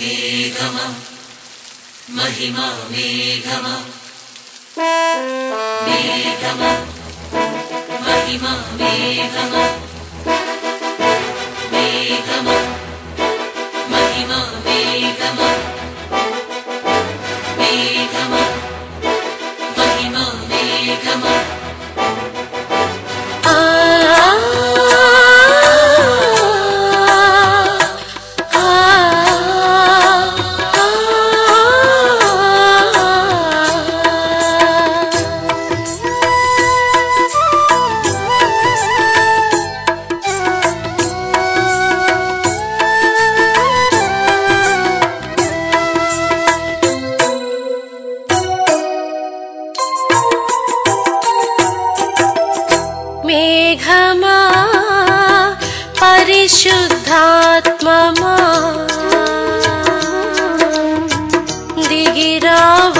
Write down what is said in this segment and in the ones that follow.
मे घम महिमा मे घम मे घम महिमा मे घम मेघमा परिशुद्धात्ममा। दिगिराव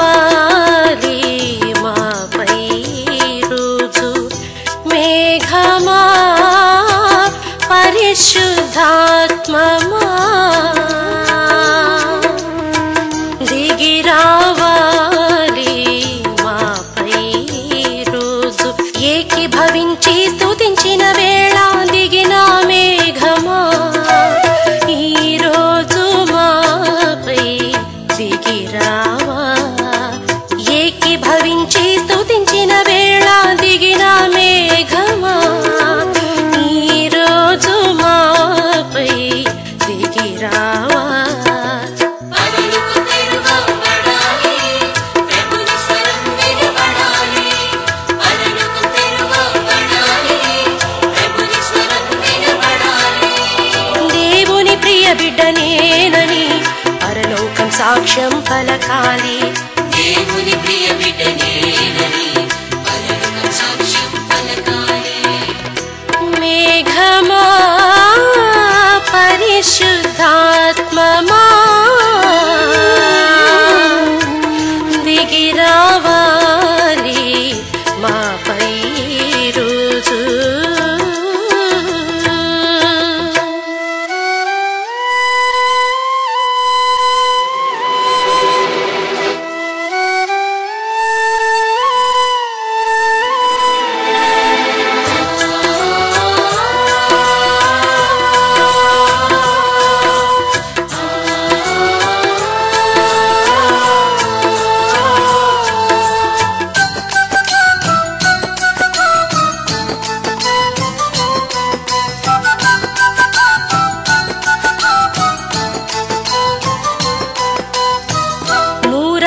పరలోకం సాక్ష్యం పలకాలి దేవుని ప్రియ బిడ్డనేనని పరలోకం సాక్ష్యం పలకాలి మేఘమా పరిశుద్ధాత్మమా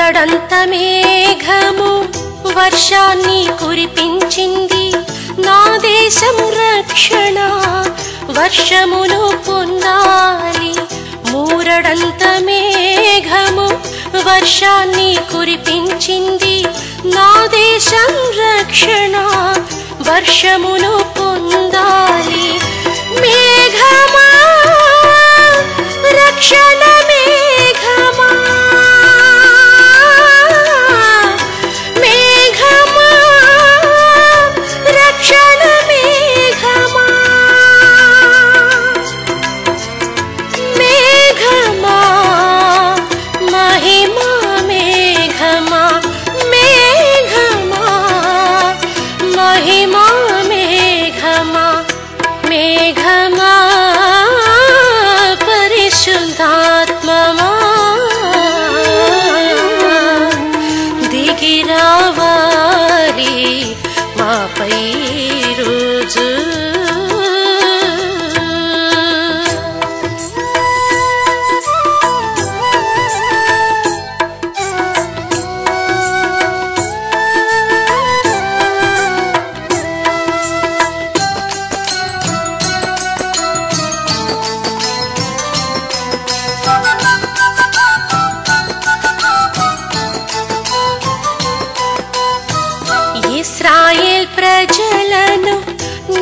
నూరడంత మేఘము వర్షాన్ని కురిపించింది. నా దేశం రక్షణ వర్షమును పొందాలి. మూరడంత మేఘము వర్షాన్ని కురిపించింది. నా దేశం రక్షణ వర్షమును పొందాలి. మేఘ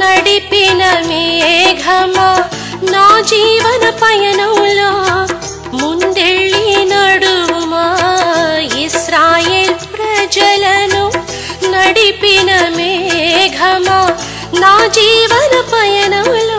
నడిపిన మేఘమా నా జీవన పయనంలో ముందెళ్ళి నడుమా ఇస్రాయేల్ ప్రజలను నడిపిన మేఘమా నా జీవన పయనంలో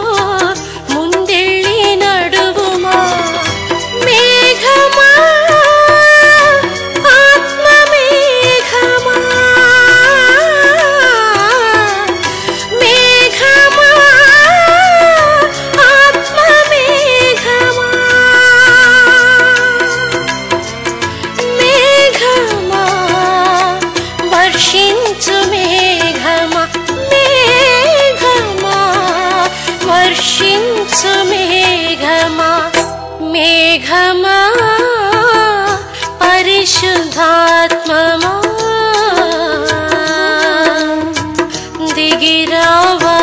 मेघमा परिशुद्धात्ममा। दिगिरावा